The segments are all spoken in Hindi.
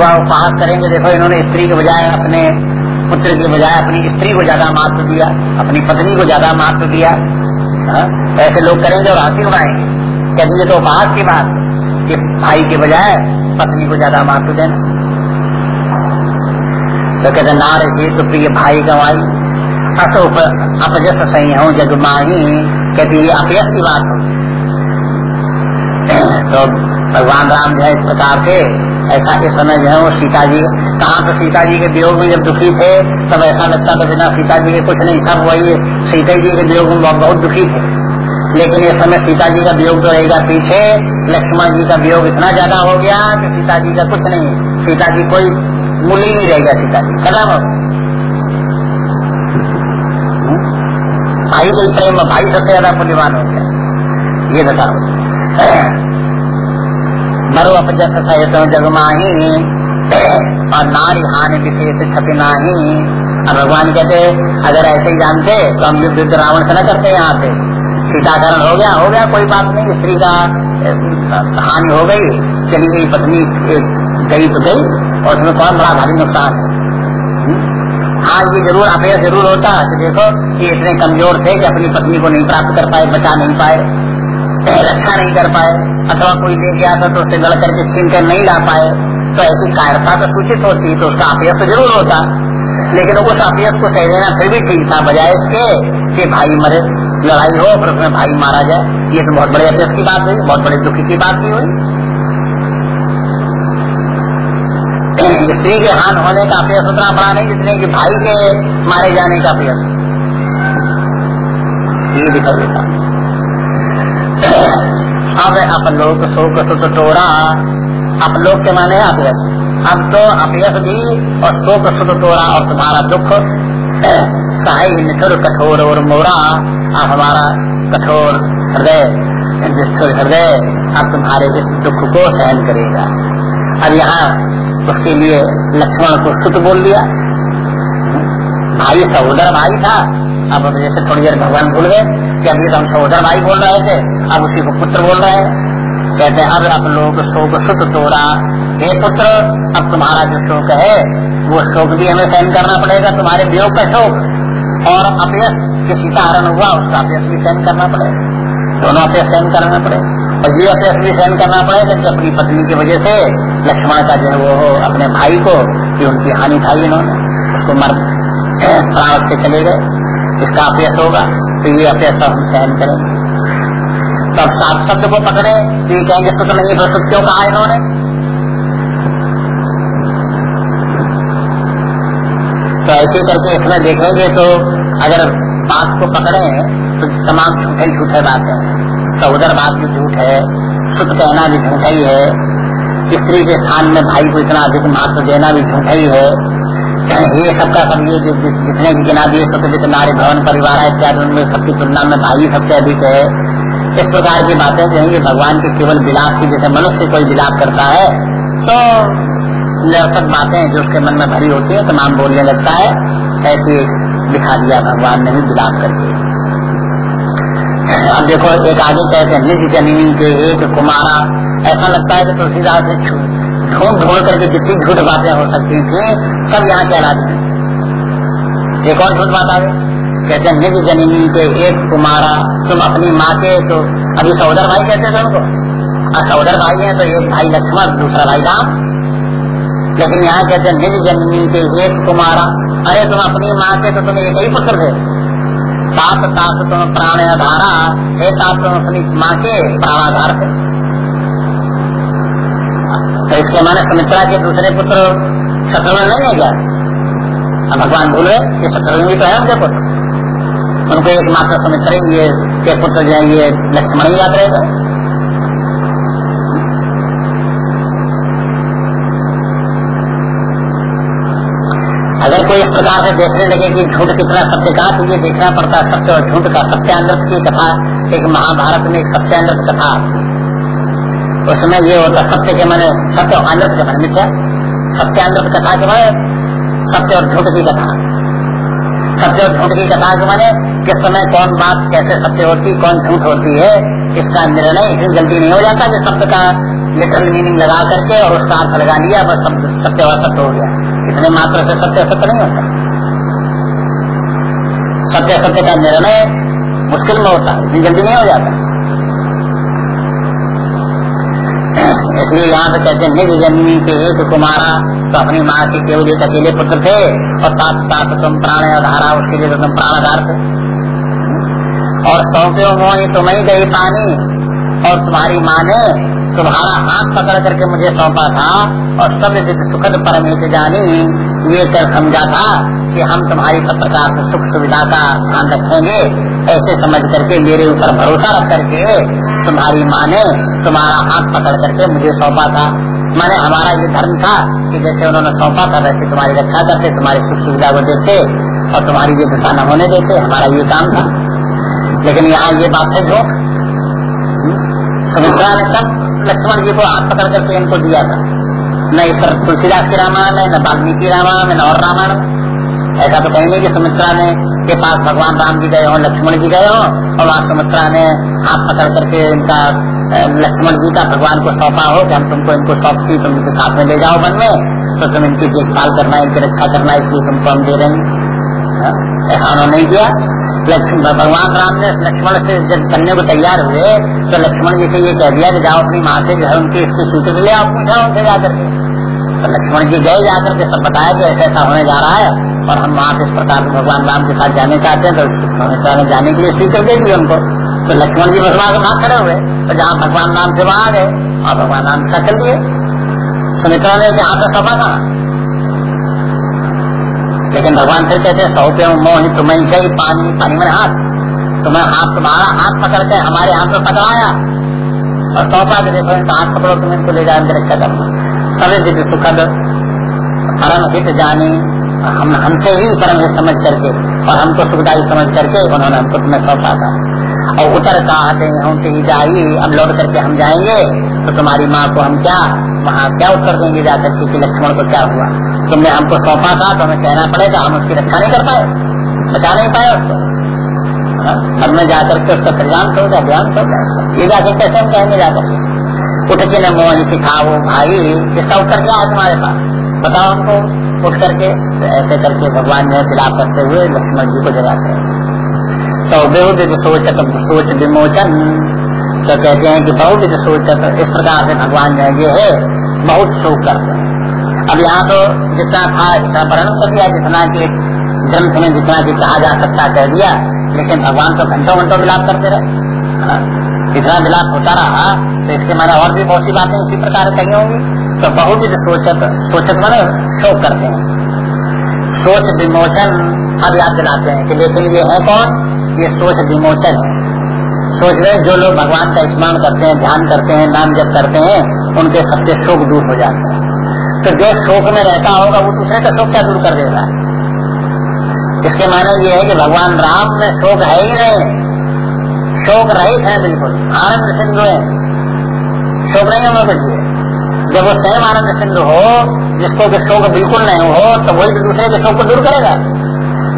वह उपहास करेंगे, देखो इन्होंने स्त्री के बजाय अपने पुत्र के बजाय अपनी स्त्री को ज़्यादा महत्व दिया, अपनी पत्नी को ज़्यादा महत्व दिया। हाँ? ऐसे लोग करेंगे और हँसी उड़ाएँगे। कहते ये तो उपहास की बात कि भाई के बजाय पत्नी को ज़्यादा महत्व देना। तो कहते नार जी तो प्रिय भाई गवाई। असो अपजस सही हूँ, जग माही। कहती ये अपयस की बात हो तो भगवान राम जो है इस प्रकार से ऐसा इस समय जो है वो सीता जी कहाँ तो सीता जी के वियोग में जब दुखी थे, तब ऐसा लगता था बिना सीता जी के कुछ नहीं सब वही सीता जी के वियोग में बहुत दुखी थे। लेकिन इस समय सीता जी का वियोग तो रहेगा पीछे लक्ष्मण जी का वियोग इतना ज़्यादा हो गया कि सीता जी का कुछ नहीं सीता जी कोई मूल्य नहीं रहेगा सीता जी कदम भाई कोई प्रेम, भाई सबसे ज़्यादा पुण्यवान हो गया। ये बताओ। मरो अपजस सहित जगमाही और नारी हानि विशेष छपी नाही। और भगवान कहते, अगर ऐसे ही जानते तो हम युद्ध रावण से न करते यहाँ पे सीताकरण हो गया हो गया, कोई बात नहीं। स्त्री का हानि हो गई, चली गई पत्नी गई तो गई, और उसमें कौन बड़ा भारी नुकसान है? हाँ ये ज़रूर अपया ज़रूर होता कि देखो ये इतने कमज़ोर थे कि अपनी पत्नी को नहीं प्राप्त कर पाए, बचा नहीं पाए। रक्षा नहीं कर पाए, अथवा कोई ले गया था तो उसे गड़ करके छीन कर नहीं ला पाए तो ऐसी कायरता तो सूचित होती तो उसका अपयस ज़रूर होता। लेकिन उस अपयस को सह देना फिर भी ठीक था, बजाय इसके कि भाई मरे, लड़ाई हो, फिर उसमें भाई मारा जाए। ये तो बहुत बड़े अपयस की बात हुई, बहुत बड़े दुखी की बात भी हुई। स्त्री के हान होने का अपयस उतना बड़ा नहीं जितने की भाई के मारे जाने का अपयस ये भी दिखा देता अब अपलोक शोक सुत टोरा अपलोक के माने अपयस अब तो अपयस भी और शोक सुत टोरा और तुम्हारा दुख। सहाय निठुर कठोर और मोरा। अब हमारा कठोर हृदय, निष्ठुर हृदय अब तुम्हारे इस दुख को सहन करेगा। अब यहाँ उसके लिए लक्ष्मण को सुत बोल दिया। भाई सहोदर भाई था। अब जैसे थोड़ी देर भगवान भूल गए कि अभी तो हम सहोदर भाई बोल रहे थे। अब उसी को पुत्र बोल रहे हैं। कहते अब अब लोग शोक सुख तोड़ा। हे पुत्र, अब तुम्हारा जो शोक है, वो शोक भी हमें सहन करना पड़ेगा, तुम्हारे वियोग का शोक। और अपयस के सीताहरण हुआ, उसका अपयस भी सहन करना पड़ेगा। दोनों अपयस सहन करना पड़ेगा। और ये अपयस भी सहन करना पड़ेगा कि अपनी पत्नी की वजह से लक्ष्मण का जो है वो अपने भाई को, कि उनकी हानि खाई इन्होंने, उसको मर, प्राण से चले गए। इसका अपयस होगा तो ये अपयस हम सहन करेंगे। तब सात शब्द को पकड़े तो ये कहेंगे सुख नहीं प्रस्तुत क्यों कहा इन्होंने? तो ऐसे करके इसमें देखेंगे तो अगर बात को पकड़े तो तमाम झूठे झूठे बात है। सहोदर बात भी झूठ है सुख कहना भी झूठा ही है, स्त्री के स्थान में भाई को इतना अधिक महत्व देना भी झूठा ही है। ये सबका सब ये जितने भी गिना दिए सत्यजित नारी भवन, परिवार है इत्यादि, उनमें सबकी तुलना में भाई सबसे अधिक है। इस प्रकार की बातें है भगवान के केवल विलाप की जैसे मनुष्य कोई विलाप करता है तो निरर्थक बातें जो उसके मन में भरी होती है, तमाम बोलने लगता है, ऐसे दिखा दिया भगवान ने भी विलाप करके। अब देखो, एक आगे कहते हैं, निज जननी के एक कुमारा। ऐसा लगता है कि तुलसीदास ने ढूंढ ढूंढ करके जितनी झूठ बातें हो सकती थी, सब यहाँ कहला दी एक और झूठ बात आ गई। कहते निज जननी के एक कुमारा, तुम अपनी माँ के तो अभी सहोदर भाई कहते थे उनको और सहोदर भाई है तो एक भाई लक्ष्मण, दूसरा भाई राम। लेकिन यहाँ कहते निज जननी के एक कुमारा। अरे तुम अपनी माँ के तो तुम्हें एक ही पुत्र थे सात सात तुम प्राण आधारा हे सात तुम अपनी माँ के प्राणाधार थे तो इसके माने सुमित्रा के दूसरे पुत्र शत्रुघ्न नहीं है क्या? भगवान बोले कि शत्रुघ्न भी तो है उनके पुत्र। उनको एकमात्र सुमित्रा ये के पुत्र जो है ये लक्ष्मण ही याद रहेगा। अगर कोई इस प्रकार से देखने लगे कि झूठ कितना सत्य का तो ये देखना पड़ता है सत्य और झूठ का सत्यानृत की कथा, एक महाभारत में एक सत्यानृत कथा उसमें ये होता सत्य के मैंने सत्य और अनृत के मैंने मिथ्या सत्यानृत कथा के मैंने सत्य और झूठ की कथा। सत्य और झूठ की कथा के मैंने किस समय कौन बात कैसे सत्य होती, कौन झूठ होती है, इसका निर्णय इतनी जल्दी नहीं हो जाता कि शब्द का लिटरल मीनिंग लगा करके और उसका अर्थ लगा लिया, बस सब सत्य असत्य हो गया। इतने मात्र से सत्य असत्य नहीं होता। सत्य सत्य का निर्णय मुश्किल में होता है इतनी जल्दी नहीं हो जाता। इसलिए यहाँ पे कहते निज जन्मी के एक कुमारा तो अपनी माँ के केवल एक अकेले पुत्र थे और साथ साथ तुम प्राण धारा उसके लिए तो तुम प्राण आधार थे। और सौंपे मोही तुम्हें गई पानी। और तुम्हारी माँ ने तुम्हारा हाथ पकड़ करके मुझे सौंपा था और सब सुखद परमेश जानी। ये कर समझा था कि हम तुम्हारी सब प्रकार से सुख सुविधा का ध्यान रखेंगे। ऐसे समझ करके मेरे ऊपर भरोसा रख करके तुम्हारी माँ ने तुम्हारा हाथ पकड़ करके मुझे सौंपा था। मैंने हमारा ये धर्म था कि जैसे उन्होंने सौंपा था, वैसे तुम्हारी रक्षा करते, तुम्हारी सुख सुविधा को देते और तुम्हारी ये दशा न होने देते। हमारा ये काम था। लेकिन यहाँ ये बात है जो सुमित्रा ने सब लक्ष्मण जी को हाथ पकड़ करके इनको दिया था। न इस पर तुलसीदास के रामायण में न वाल्मीकि रामायण में न और रामायण। ऐसा तो कहेंगे कि सुमित्रा ने के पास भगवान राम जी गए हो, लक्ष्मण जी गए हो, और वहाँ सुमित्रा ने हाथ पकड़ करके इनका लक्ष्मण जी का भगवान को सौंपा हो कि हम तुमको इनको सौंपती तुम इनके साथ में ले जाओ मन में। तो तुम इनकी देखभाल करना, इनकी रक्षा करना, इसलिए तुमको हम दे रहे हैं। हाँ? ऐसा उन्होंने नहीं किया। भगवान राम ने लक्ष्मण से जब चलने को तैयार हुए तो लक्ष्मण जी से ये कह दिया कि जाओ अपनी माँ से जो है उनकी इसकी सूचना ले आओ पूछा उनसे जाकर के। तो लक्ष्मण जी गए जाकर के सब बताया कि ऐसा ऐसा होने जा रहा है, और हम वहाँ से इस प्रकार भगवान राम के साथ जाने चाहते हैं तो जाने के लिए स्वीकृत दे दी उनको। तो लक्ष्मण जी भगवान के खड़े हुए तो जहाँ भगवान राम से वहाँ गए और भगवान राम से चल दिए। सुमित्रा ने जहाँ पे सफ़ा था लेकिन भगवान फिर कहते हैं, सौ पे मोह तुम्हें गई पानी पानी में हाथ? तुम्हें हाथ, तुम्हारा हाथ पकड़ के हमारे हाथ में पकड़ाया। और सौंपा के देखो हाथ पकड़ो, तुम इनको ले अंदर रक्षा करना सभी दिव्य सुखद परम हित जानी, हम, हमसे ही परम हित समझ करके और हमको सुखदायी समझ करके उन्होंने हमको तुम्हें सौंपा था। और उतर कहते हैं ही जाई, अब लौट करके हम जाएँगे तो तुम्हारी माँ को हम क्या, वहाँ क्या उत्तर देंगे, जाकर के लक्ष्मण को क्या हुआ? तुमने हमको सौंपा था तो हमें कहना पड़ेगा, हम उसकी रक्षा नहीं कर पाए। बचा नहीं पाए उसको। हाँ? अब में जाकर के उसका कल्याण हो जाए ध्यान हो जाए ये जाकर कैसे हम कहेंगे जाकर? उठ के न मोहन सिखाओ, भाई, इसका उत्तर क्या है तुम्हारे पास? बताओ हमको। उठ करके तो ऐसे करके भगवान ने खिलाफ करते हुए लक्ष्मण जी को जगाते हैं। तो बहुविध सोचत, सोच विमोचन। तो कहते हैं कि बहुविध सोचत, इस प्रकार से भगवान जो ये है बहुत शोक करते हैं अब यहाँ तो जितना था इतना वर्णन कर दिया जितना कि ग्रंथ में जितना कि कहा जा सकता कह दिया। लेकिन भगवान तो घंटों घंटों विलाप करते रहे। हाँ, इतना विलाप होता रहा तो इसके माने और भी बहुत सी बातें इसी प्रकार कही होंगी। तो बहुविध सोचक सोचक माने शोक करते हैं। सोच विमोचन अब याद दिलाते हैं कि लेकिन ये है कौन? ये सोच विमोचन है। सोच रहे जो लोग भगवान का स्मरण करते हैं ध्यान करते हैं नाम जप करते हैं उनके सबके शोक दूर हो जाते हैं। तो जो शोक में रहता होगा, वो दूसरे का शोक क्या दूर कर देगा? इसके माने ये है कि भगवान राम में शोक है ही नहीं। शोक रहित है बिल्कुल। आनंद सिंधु है। शोक नहीं होगा कुछ जब वो स्वयं आनंद सिंधु हो, जिसको कि शोक बिल्कुल नहीं हो तो वही तो दूसरे के शोक को दूर करेगा।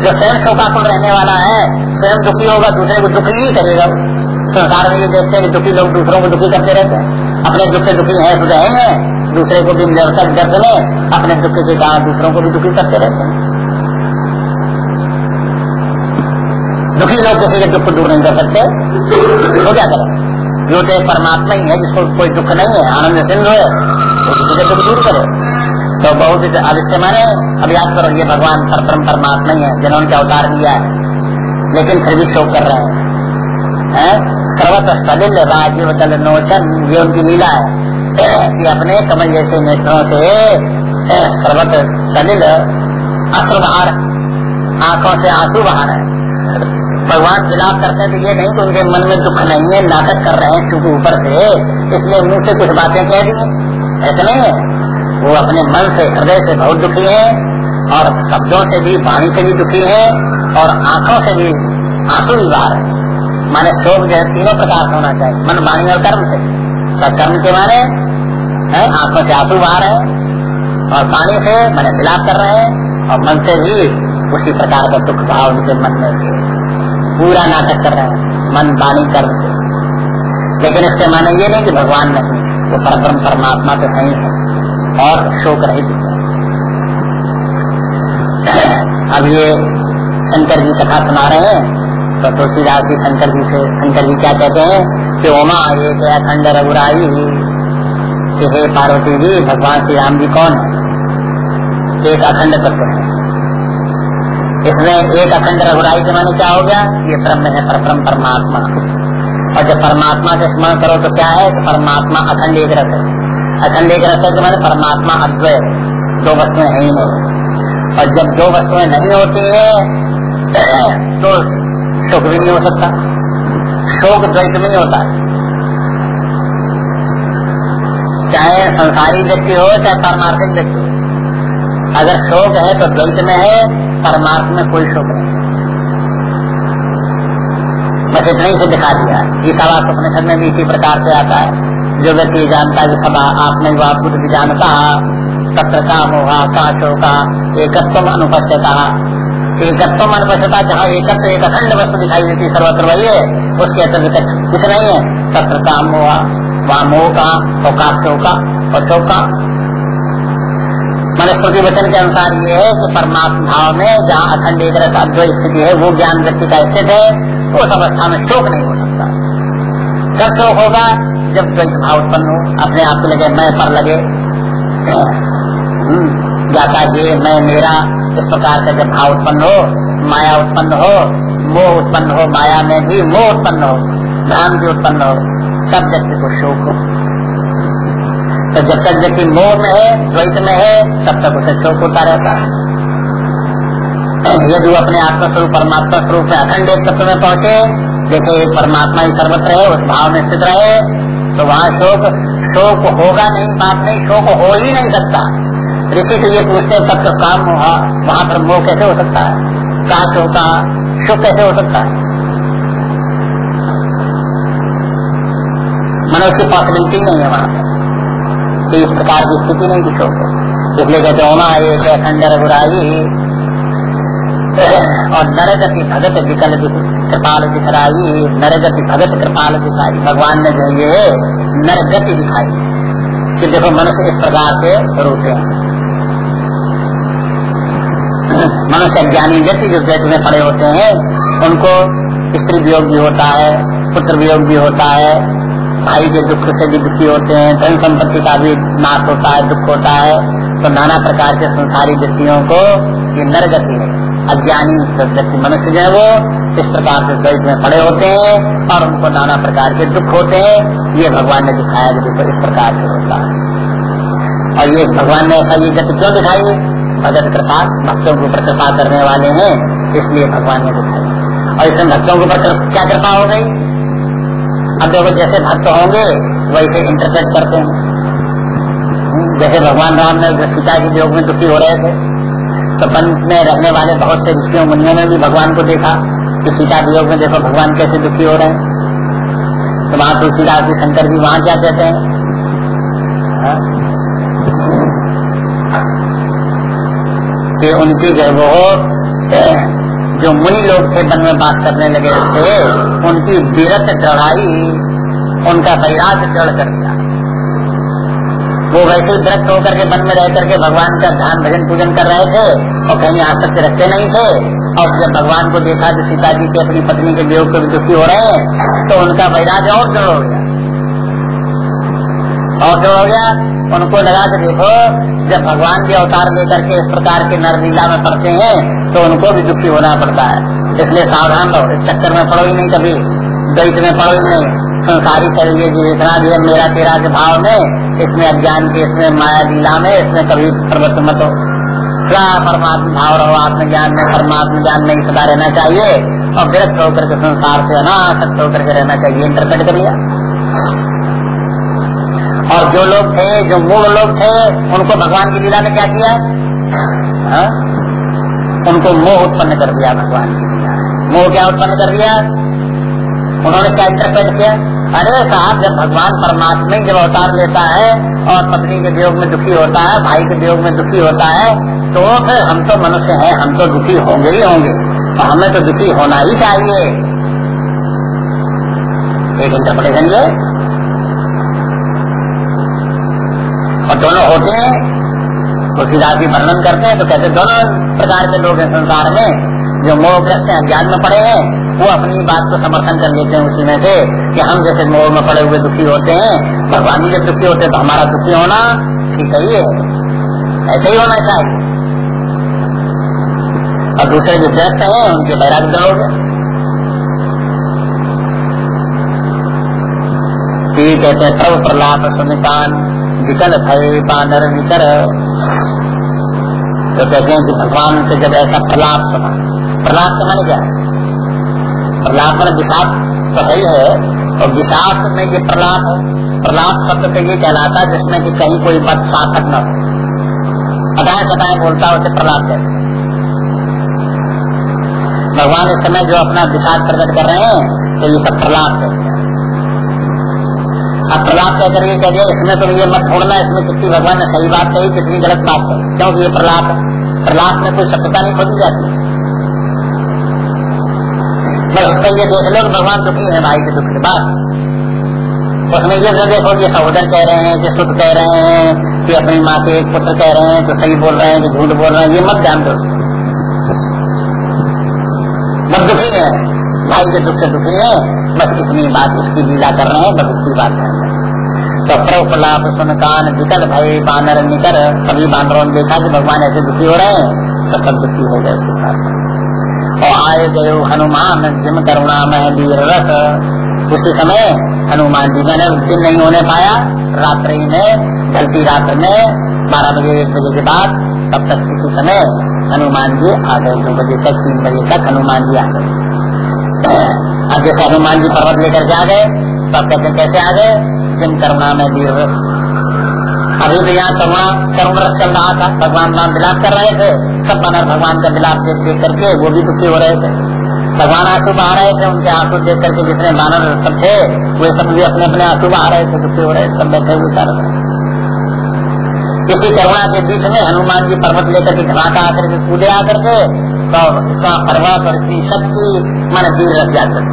जो स्वयं शोकाकुल रहने वाला है, स्वयं दुखी होगा, दूसरे को दुखी ही करेगा। संसार में ये देखते हैं कि दुखी लोग दूसरों को दुखी करते रहते हैं। अपने दुख से दुखी है तो रहेंगे दूसरे को भी निरर्थक दर्द में अपने दुख के कारण दूसरों को भी दुखी करते रहते हैं। दुखी लोग किसी के दुख को दूर नहीं कर सकते तो क्या करें? जो तो परमात्मा ही है, जिसको कोई दुख नहीं है, आनंद सिंधु है किसी के दुख दूर करे। तो बहुत अब इसके माने अब याद करो, ये भगवान परम परमात्मा ही है, जिन्होंने अवतार दिया है। लेकिन फिर भी शोक कर रहे हैं। सर्वत सलिल राजीव दल नोचन, ये उनकी लीला है। कि अपने कमल जैसे नेत्रों से सर्वत सलिल अश्रुधार आँखों से आँसू बहा रहे भगवान विलाप करते हैं तो ये नहीं कि उनके मन में दुख नहीं है, नाटक कर रहे हैं क्योंकि ऊपर से, इसलिए मुँह से कुछ बातें कह दी। ऐसा नहीं है। वो अपने मन से, हृदय से बहुत दुखी है और शब्दों से भी, वाणी से भी दुखी है और आँखों से भी आँसू भी बाहर है। माने शोक जो है तीनों प्रकार होना चाहिए, मन, वाणी और कर्म से। तो कर्म के माने है आँखों से आँसू बाहर है, और पानी से मैंने मिलाप कर रहे हैं, और मन से भी उसी प्रकार का दुख भाव उनके मन में पूरा नाटक कर रहे हैं, मन कर्म से लेकिन इससे माने ये नहीं कि भगवान नहीं, वो परब्रह्म परमात्मा तो सही है और शोक रहित अब ये शंकर जी कथा सुना रहे हैं तो तुलसीदास जी शंकर जी से, शंकर जी क्या कहते हैं कि ओमा एक अखंड रघुराई। कि हे पार्वती जी, भगवान श्री राम जी कौन है? एक अखंड तत्व है। इसमें एक अखंड रघुराई के माने क्या हो गया? ये ब्रह्म है, परब्रह्म, परमात्मा। और जब परमात्मा का स्मरण करो तो क्या है? कि परमात्मा अखंड एक रस है। अखंड एक रस है तो मैंने परमात्मा अद्वय दो वस्तुएँ है ही नहीं। और जब दो वस्तुएँ नहीं होती है तो सुख भी नहीं हो सकता। शोक द्वैत नहीं होता। है चाहे संसारी व्यक्ति हो, चाहे परमार्थिक व्यक्ति हो। अगर शोक है तो द्वैत में है, परमार्थ में कोई शोक नहीं। बस इतना ही से दिखा दिया गीतावास उपनिषद में भी इसी प्रकार से आता है। जो व्यक्ति जानता है सभा आपने जो आप भी जानता तत्र काम होगा का शोका एकत्व अनुपस्थित। एकत्व बचता जहाँ एकत्व, एक अखंड वस्तु दिखाई देती सर्वत्र वही है, उसके अतिरिक्त कुछ नहीं है। तत्र काम हुआ वहाँ मोह का अवकाश का और चौका मनुस्मृति वचन के अनुसार ये है कि परमात्मा भाव में जहाँ अखंड एक रस अद्वैत स्थिति है वो ज्ञान व्यक्ति का स्थित है उस अवस्था में शोक नहीं हो सकता। कब शोक होगा जब द्वैत भाव उत्पन्न हो अपने आप को लगे मैं पर लगे। हम्म, जाता ये मैं मेरा इस प्रकार का जब भाव उत्पन्न हो माया उत्पन्न हो मोह उत्पन्न हो माया में भी मोह उत्पन्न हो ध्यान भी उत्पन्न हो तब व्यक्ति को शोक हो। तो जब तक व्यक्ति मोह में है, द्वैत में है, तब तक उसे शोक होता रहता है। यदि अपने आत्मा स्वरूप परमात्मा स्वरूप में अखंड एक तत्व में पहुँचे देखे एक परमात्मा ही सर्वत्र है, उस भाव में स्थित रहे तो वहाँ शोक शोक होगा नहीं बात नहीं, शोक हो ही नहीं सकता। ऋषि से ये पूछते तब तो काम हुआ वहाँ पर मोह कैसे हो सकता है? काश होता कैसे हो सकता है? मैंने उसकी नहीं है वहाँ तो इस प्रकार की स्थिति नहीं की शोक इसलिए कहते होना ये खंडर बुराई और नरगति भगत विकल कृपाल दिखराई नरगति भगत कृपाल दिखाई भगवान ने जो ये नरगति दिखाई, कि देखो मनुष्य इस प्रकार से रोते हैं। मनुष्य ज्ञानी व्यक्ति जो द्वैत में पड़े होते हैं, उनको स्त्री वियोग भी होता है, पुत्र वियोग भी होता है भाई के दुख से भी दुखी होते हैं, धन संपत्ति का भी नाश होता है, दुख होता है तो नाना प्रकार के संसारी व्यक्तियों को ये नरगति है, अज्ञानी व्यक्ति मनुष्य जो है वो इस प्रकार से द्वैत में पड़े होते हैं और उनको नाना प्रकार के दुख होते हैं। ये भगवान ने दिखाया कि इस प्रकार से होता है। और ये भगवान ने ऐसा ये गति क्यों दिखाई? भगत कृपा, भक्तों के ऊपर कृपा करने वाले हैं, इसलिए भगवान ने दिखाई। और इसमें भक्तों के ऊपर क्या कृपा हो गई? अब देखो जैसे भक्त होंगे, वैसे इंटरप्रेट करते हैं। जैसे भगवान राम ने सीता के योग में दुखी हो रहे थे तो वन में रहने वाले बहुत से ऋषियों, मुनियों ने भी भगवान को देखा कि सीता के योग में देखो भगवान कैसे दुखी हो रहे हैं। तो वहाँ तुलसीदास जी शंकर जी वहाँ क्या कहते हैं। हाँ? कि उनकी जो वो, जो मुनि लोग थे, वन में बात करने लगे थे, उनकी विरत चढ़ाई उनका वैराग चढ़ कर दिया वो वैसे ही विरक्त होकर के वन में रह करके भगवान का ध्यान भजन पूजन कर रहे थे और कहीं आसक्त रखते नहीं थे। और जब भगवान को देखा कि सीता जी के अपनी पत्नी के वियोग को दुखी हो रहे हैं तो उनका वैराग और जड़ हो गया। और जो हो गया, उनको लगा के देखो, जब भगवान के अवतार लेकर के इस प्रकार के नरलीला में पड़ते हैं तो उनको भी दुखी होना पड़ता है। इसलिए सावधान रहो, इस चक्कर में पड़ो ही नहीं कभी, द्वैत में पड़ो ही नहीं। संसारी करिए जी इतना भी है, मेरा तेरा के भाव में, इसमें अज्ञान के, इसमें माया लीला में, इसमें कभी प्रवृत्त मत हो। क्या परमात्मा भाव रहो, आत्मज्ञान में परमात्मा ज्ञान में सदा रहना चाहिए, और विरक्त होकर के संसार से अनासक्त होकर के रहना चाहिए इंटरप्रेट करिए और जो लोग थे, जो मूल लोग थे, उनको भगवान की लीला ने क्या किया? हा? उनको मोह उत्पन्न कर दिया भगवान की लीला मोह क्या उत्पन्न कर दिया? उन्होंने क्या इंटरप्रेट किया? अरे साहब, जब भगवान परमात्मा जब अवतार लेता है और पत्नी के वियोग में दुखी होता है, भाई के वियोग में दुखी होता है तो फिर हम तो मनुष्य हैं, हम तो दुखी होंगे ही होंगे। तो हमें तो दुखी होना ही चाहिए। एक इंटरप्रिटेशन ये। और दोनों होते हैं तुलसीदास जी वर्णन करते हैं तो कहते दोनों प्रकार के लोग हैं संसार में, जो मोहग्रस्त अज्ञान में पड़े हैं। वो अपनी बात को समर्थन कर लेते हैं उसी में से कि हम जैसे मोह में पड़े हुए दुखी होते हैं, भगवान जी जब दुखी होते हैं तो हमारा दुखी होना ठीक ही है ऐसे ही होना चाहिए। और दूसरे जो व्यस्त हैं, उनके बैराग्य लोग हैं कहते हैं, सर्व प्रलाप सुनिकान विकल भय बानर निकर तो कहते हैं कि भगवान से जब ऐसा प्रलाप सुना, प्रलाप का मैंने क्या प्रलाप में विषाप तो है ही है और विषाप में ये प्रलाप है। प्रलाप शब्द से ये कहलाता है जिसमें कि कहीं कोई मत सार्थक न हो। बताए बताए, बोलता उसे प्रलाप कहते भगवान इस समय जो अपना विषाद प्रकट कर रहे हैं तो ये सब प्रलाप है अब प्रलाप कह करके कह दिया, इसमें तो ये मत छोड़ना, इसमें कितनी भगवान ने सही बात कही, कितनी गलत बात कही। क्योंकि ये प्रलाप प्रलाप में कोई सत्यता नहीं खोजी जाती। बस उसका ये देख लो भगवान दुखी है भाई के दुख के बाद उसमें ये जो देखो ये सहोदर कह रहे हैं, कि सुख कह रहे हैं, कि अपनी माँ के एक पुत्र कह रहे हैं तो सही बोल रहे हैं, कि झूठ बोल रहे हैं, ये मत ध्यान दो। बस दुखी है। भाई के दुख से दुखी है, बस इतनी बात, उसकी लीला कर रहे हैं, बस उसकी बात कर रहे हैं। तो सुन कान विकल भय बानर निकर। सभी बानरों ने देखा कि भगवान ऐसे दुखी हो रहे हैं तो सब दुखी हो गए। और आए गए हनुमान, जिम करुणा में वीर रस। उसी समय हनुमान जी मैंने दिन नहीं होने पाया। रात्रि में ढलती रात में, बारह बजे, एक बजे के बाद, तब तक किसी समय हनुमान जी आ गए। दो बजे तक, तीन बजे तक हनुमान जी आ गए। अब जैसे हनुमान जी पर्वत लेकर के आ गए, तब कहते कैसे आ गए? जिन करुणा में वीर रस। अभी तो यहाँ करुणा, करुण रस चल रहा था। भगवान नाम विलाप कर रहे थे। सब बानर भगवान का विलाप देख देख करके, वो भी दुखी हो रहे थे। भगवान आँसू बहा रहे थे, उनके आँसू देख करके जितने बानर सब थे, वे सब भी अपने अपने आँसू बहा रहे थे, दुखी हो रहे सब बैठे हुए सारे। इसी करुणा के बीच में हनुमान जी पर्वत लेकर के धमाका आकर के कूदे आकर के तो पर्वत और इसकी शक्ति मन वीर रस जागृत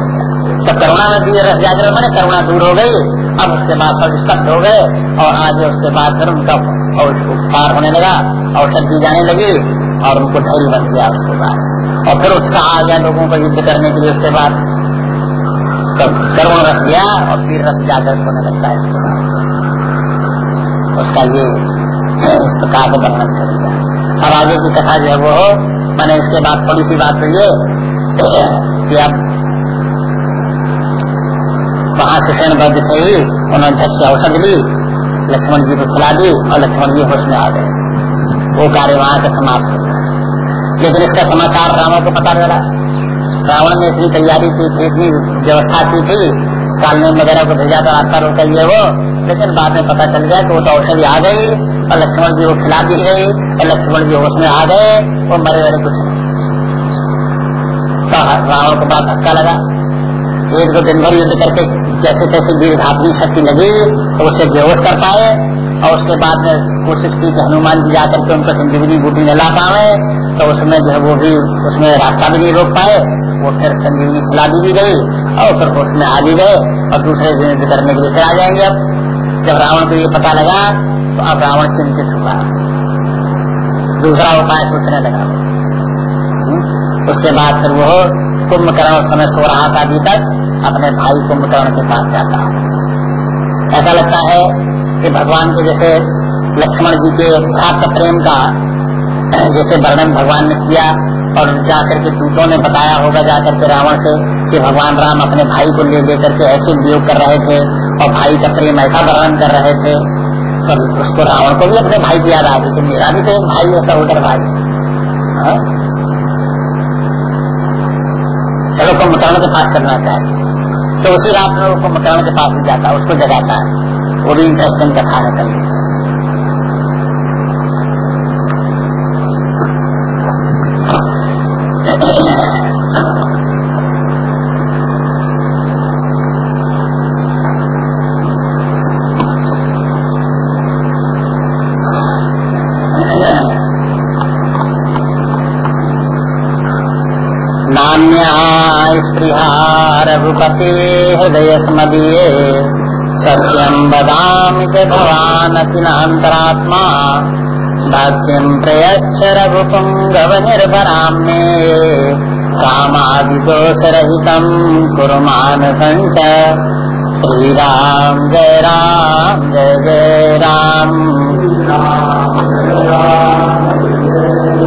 तो करुणा में वीर रस जाकर मैंने, करुणा दूर हो गई, अब उसके बाद सब स्तब्ध हो गए, और आज उसके बाद फिर उनका पार होने लगा, और शक्ति जाने लगी। और उनको धैर्य बन गया उसके बाद। और फिर उत्साह आ गया लोगों को युद्ध करने के लिए उसके बाद। तो करुण रस गया और वीर रस जागृत होने लगता है इसके बाद। उसका ये इस प्रकार का वर्णन कर दिया। अब आगे की कथा जो है वो मैंने इसके बाद थोड़ी सी बात ये कि अब वहाँ से सेन थे ही, उन्होंने झट से औषध ली, लक्ष्मण जी को खिला दी और लक्ष्मण जी होश में आ गए। वो कार्य वहाँ का समाप्त लेकिन इसका समाचार रावण को पता चला, रावण ने इतनी तैयारी की थी इतनी व्यवस्था की थी कालने वगैरह को भेजा था रास्ता रोका ये वो, लेकिन बाद में पता चल गया कि वो तो औषधि आ गई, और लक्ष्मण जी को खिला दी गई, और लक्ष्मण जी होश में आ गए, वो मरे मरे कुछ तो रावण को बात धक्का लगा। एक दो दिन भर युद्ध करके जैसे तैसे वीर धापनी शक्ति लगी तो उसे बेहोश कर पाए, और उसके बाद में कोशिश की कि हनुमान जी जाकर के उनको संजीवनी बूटी न ला पावे तो उसमें जो है वो भी, उसमें रास्ता भी नहीं रोक पाए, वो फिर संजीवनी खिला दी भी गई और फिर उसमें आ भी गए और दूसरे दिन करने के लिए आ जाएँगे अब। जब रावण को ये पता लगा तो अब रावण चिंतित हुआ। दूसरा उपाय सोचने लगा। उसके बाद फिर वो कुंभकर्ण समय सो रहा था अभी तक, अपने भाई कुंभकर्ण के पास जाता। ऐसा लगता है कि भगवान के जैसे लक्ष्मण जी के भ्रात प्रेम का जैसे वर्णन भगवान ने किया और जाकर के दूतों ने बताया होगा जाकर के रावण से कि भगवान राम अपने भाई को ले लेकर के ऐसे वियोग कर रहे थे और भाई का प्रेम ऐसा वर्णन कर रहे थे। तो उसको रावण को भी अपने भाई की याद आ गई मेरा भी तो एक भाई ऐसा उधर भाई। हाँ? चलो कुंभकर्ण के पास करना चाहिए तो उसी रात में वो कुंभकर्ण के पास जाता उसको जगाता है। वो भी इंटरेस्टिंग कथा है कल। मान्या स्त्रिहारघुपते हृदय स्मदीये सत्यम बदामि च भवानपि नान्तरात्मा भक्तिं प्रयच्छ रघुपुङ्गवनिर्भराम् मे कामादिदोषरहितं कुरु मानसञ्च। श्रीराम जय राम, जय जय राम।